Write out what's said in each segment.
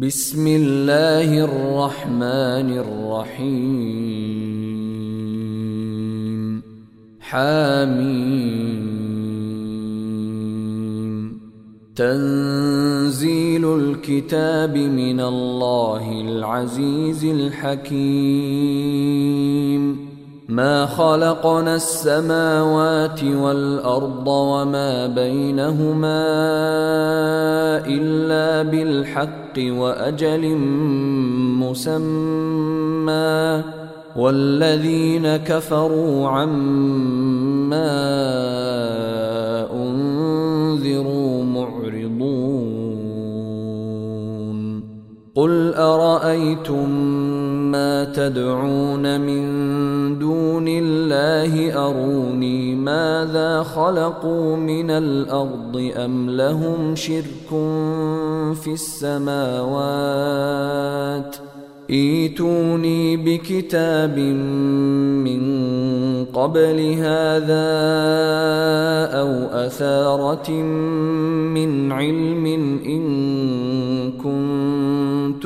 بسم الله الرحمن الرحيم. حاميم تنزيل الكتاب من الله العزيز الحكيم. ما خلقنا السماوات والأرض وما بينهما إلا بالحق وأجل مسمى والذين كفروا عما أنذروا معرضون قل أرأيتم ما تدعون من دون الله أروني ماذا خلقوا من الأرض أم لهم شرك في السماوات إيتوني بكتاب من قبل هذا أو أثارة من علم إن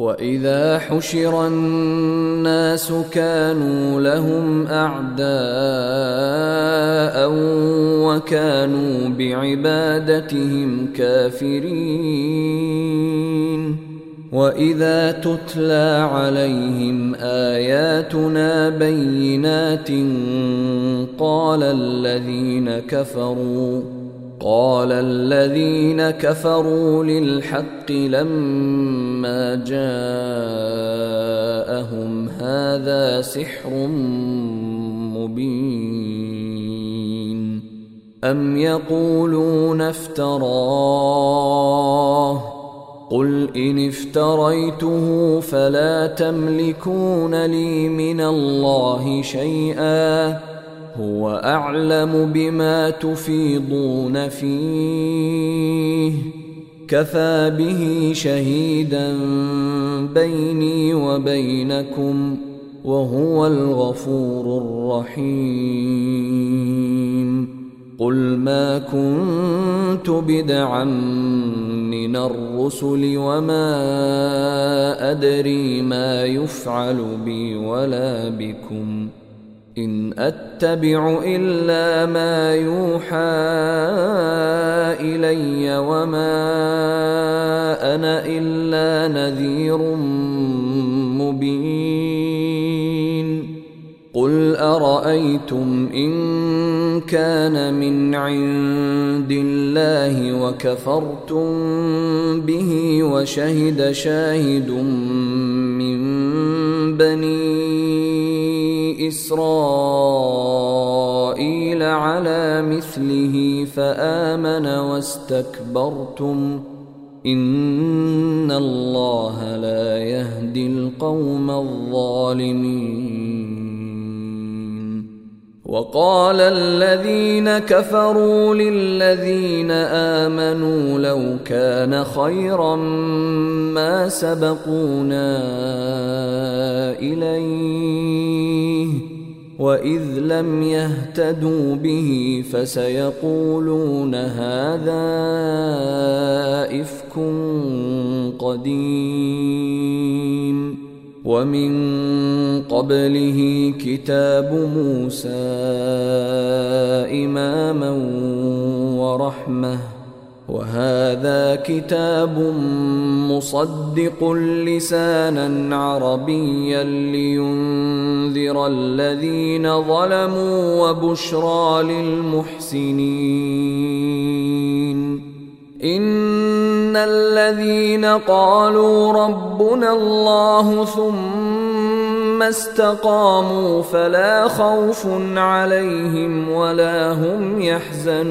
واذا حشر الناس كانوا لهم اعداء وكانوا بعبادتهم كافرين واذا تتلى عليهم اياتنا بينات قال الذين كفروا قال الذين كفروا للحق لما جاءهم هذا سحر مبين. أم يقولون افتراه؟ قل إن افتريته فلا تملكون لي من الله شيئا. هو أعلم بما تفيضون فيه. كفى به شهيدا بيني وبينكم وهو الغفور الرحيم. قل ما كنت بدعا من الرسل وما أدري ما يفعل بي ولا بكم. إن أتبع إلا ما يوحى إلي وما أنا إلا نذير مبين. قل أرأيتم إن كان من عند الله وكفرتم به وشهد شاهد من بني إسرائيل مثله فآمن واستكبرتم. إن الله لا يهدي القوم الظالمين. وقال الذين كفروا للذين آمنوا لو كان خيرا ما سبقونا إليه. واذ لم يهتدوا به فسيقولون هذا افك قديم ومن قبله كتاب موسى اماما ورحمه وهذا كتاب مصدق لسانا عربيا لينذر الذين ظلموا وبشرى للمحسنين. إن الذين قالوا ربنا الله ثم استقاموا فلا خوف عليهم ولا هم يحزنون.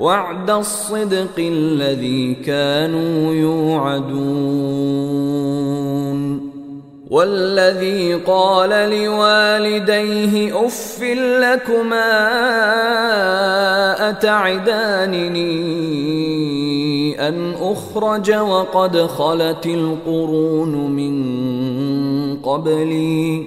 وعد الصدق الذي كانوا يوعدون والذي قال لوالديه اف لكما اتعدانني ان اخرج وقد خلت القرون من قبلي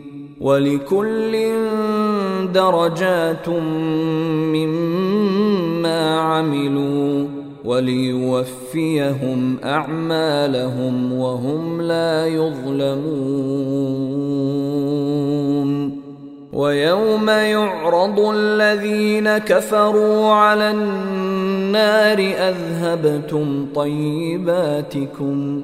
ولكل درجات مما عملوا وليوفيهم أعمالهم وهم لا يظلمون. ويوم يعرض الذين كفروا على النار أذهبتم طيباتكم.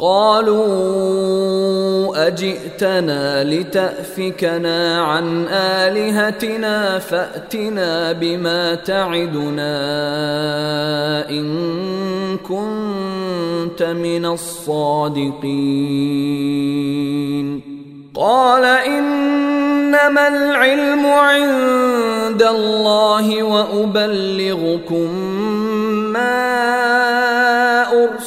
قالوا أجئتنا لتأفكنا عن آلهتنا فأتنا بما تعدنا إن كنت من الصادقين. قال إنما العلم عند الله وأبلغكم ما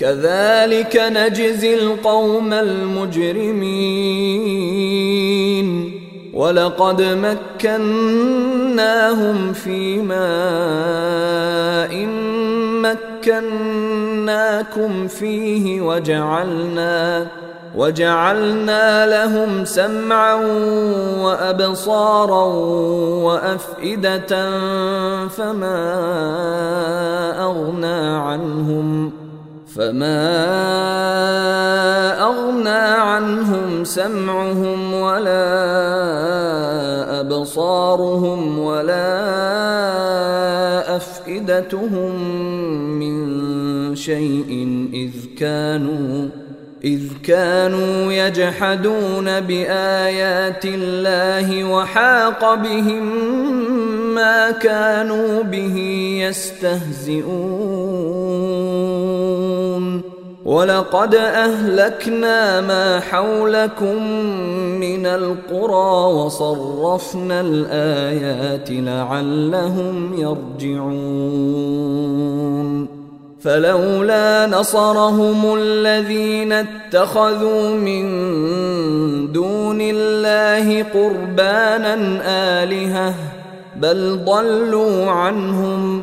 كذلك نجزي القوم المجرمين. ولقد مكناهم في ماء مكناكم فيه وجعلنا وجعلنا لهم سمعا وأبصارا وأفئدة فما أغنى عنهم. فما اغنى عنهم سمعهم ولا ابصارهم ولا افئدتهم من شيء اذ كانوا إذ كانوا يجحدون بآيات الله وحاق بهم ما كانوا به يستهزئون ولقد أهلكنا ما حولكم من القرى وصرفنا الآيات لعلهم يرجعون. فلولا نصرهم الذين اتخذوا من دون الله قربانا آلهة بل ضلوا عنهم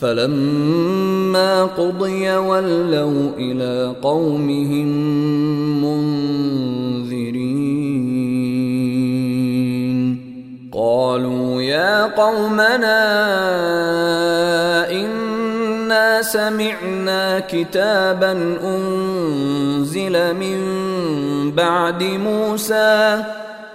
فلما قضي ولوا إلى قومهم منذرين. قالوا يا قومنا إنا سمعنا كتابا أنزل من بعد موسى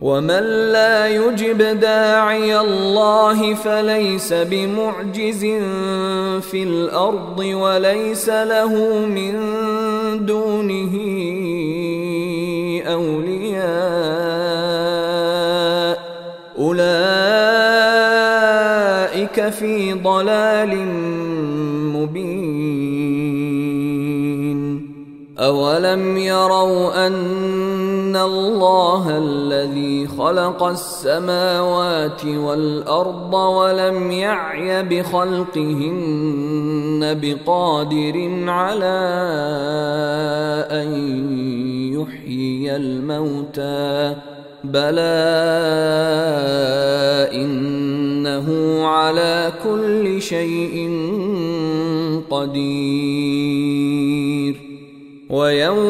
ومن لا يجب داعي الله فليس بمعجز في الأرض وليس له من دونه اولياء اولئك في ضلال مبين اولم يروا ان الله الذي خلق السماوات والارض ولم يعي بخلقهن بقادر على ان يحيي الموتى بلى إن على كل شيء قدير ويوم